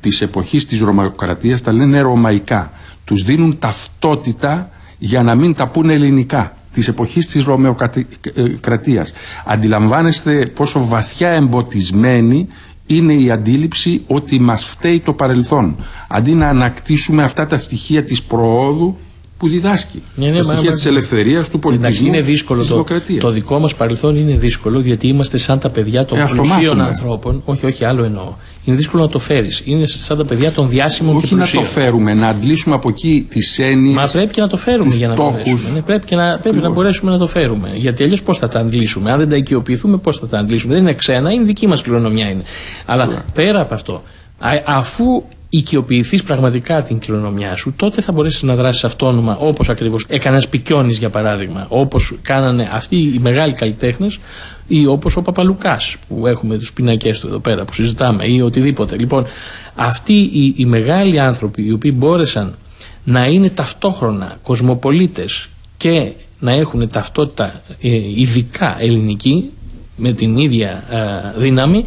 [SPEAKER 2] της εποχής της Ρωμακρατίας τα λένε ρωμαϊκά. Τους δίνουν ταυτότητα για να μην τα πούνε ελληνικά της εποχής της Ρωμαιοκρατίας. Αντιλαμβάνεστε πόσο βαθιά εμποτισμένη είναι η αντίληψη ότι μας φταίει το παρελθόν. Αντί να ανακτήσουμε αυτά τα στοιχεία της προόδου που διδάσκει.
[SPEAKER 1] Ναι, ναι,
[SPEAKER 2] τα
[SPEAKER 1] μα-
[SPEAKER 2] στοιχεία
[SPEAKER 1] μα-
[SPEAKER 2] της ελευθερίας, του
[SPEAKER 1] Εντάξει,
[SPEAKER 2] πολιτισμού,
[SPEAKER 1] είναι δύσκολο
[SPEAKER 2] της
[SPEAKER 1] το,
[SPEAKER 2] δημοκρατίας.
[SPEAKER 1] το δικό μας παρελθόν είναι δύσκολο διότι είμαστε σαν τα παιδιά των
[SPEAKER 2] Ε, ας το
[SPEAKER 1] πλουσίων
[SPEAKER 2] μάθουμε.
[SPEAKER 1] ανθρώπων. Όχι, όχι, άλλο εννοώ. Είναι δύσκολο να το φέρεις. Είναι σαν τα παιδιά των διάσημων και
[SPEAKER 2] Όχι να
[SPEAKER 1] πλουσίων.
[SPEAKER 2] το φέρουμε, να αντλήσουμε από εκεί τις έννοιες.
[SPEAKER 1] Μα πρέπει και να το φέρουμε
[SPEAKER 2] τους
[SPEAKER 1] για να
[SPEAKER 2] στόχους.
[SPEAKER 1] μπορέσουμε. Ναι, πρέπει και να, πρέπει να
[SPEAKER 2] Ακριβώς.
[SPEAKER 1] μπορέσουμε να το φέρουμε. Γιατί αλλιώς πώς θα τα αντλήσουμε; Αν δεν τα οικειοποιηθούμε, πώς θα τα αντλήσουμε; Δεν είναι ξένα, είναι δική μας κληρονομιά είναι. Αλλά πέρα από αυτό, α, αφού οικειοποιηθείς πραγματικά την κληρονομιά σου, τότε θα μπορέσεις να δράσεις αυτόνομα όπως ακριβώς έκανες ένα Πικιόνη για παράδειγμα. Όπως κάνανε αυτοί οι μεγάλοι καλλιτέχνες ή όπως ο Παπαλουκάς που έχουμε τους πινακές του εδώ πέρα που συζητάμε ή οτιδήποτε. Λοιπόν, αυτοί οι, οι μεγάλοι άνθρωποι οι οποίοι μπόρεσαν να είναι ταυτόχρονα κοσμοπολίτες και να έχουν ταυτότητα ε, ειδικά ελληνική με την ίδια ε, δύναμη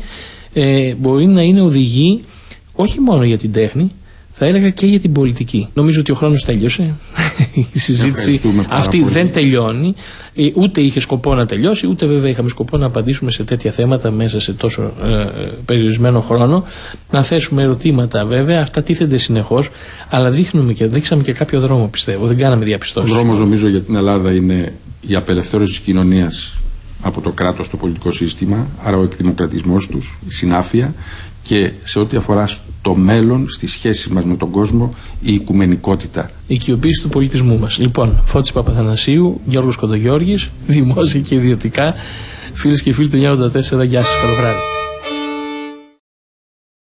[SPEAKER 1] ε, μπορεί να είναι οδηγοί όχι μόνο για την τέχνη θα έλεγα και για την πολιτική. Νομίζω ότι ο χρόνος τέλειωσε. Η συζήτηση
[SPEAKER 2] Ευχαριστούμε πάρα
[SPEAKER 1] αυτή
[SPEAKER 2] πολύ.
[SPEAKER 1] δεν τελειώνει. Ε, Ούτε είχε σκοπό να τελειώσει, ούτε βέβαια είχαμε σκοπό να απαντήσουμε σε τέτοια θέματα μέσα σε τόσο ε, περιορισμένο χρόνο. Να θέσουμε ερωτήματα βέβαια, αυτά τίθενται συνεχώς, αλλά δείχνουμε και, δείξαμε και κάποιο δρόμο πιστεύω. Δεν κάναμε
[SPEAKER 2] Ο
[SPEAKER 1] διαπιστώσει.
[SPEAKER 2] δρόμος νομίζω για την Ελλάδα είναι η απελευθέρωση της κοινωνίας από το κράτος στο πολιτικό σύστημα, άρα ο εκδημοκρατισμός τους, η συνάφεια και σε ό,τι αφορά στο μέλλον, στις σχέσεις μας με τον κόσμο, η οικουμενικότητα.
[SPEAKER 1] Η οικειοποίηση του πολιτισμού μας. Λοιπόν, Φώτης Παπαθανασίου, Γιώργος Κοντογιώργης, δημόσια και ιδιωτικά, φίλες και φίλοι του 984, γεια σας, καλό βράδυ.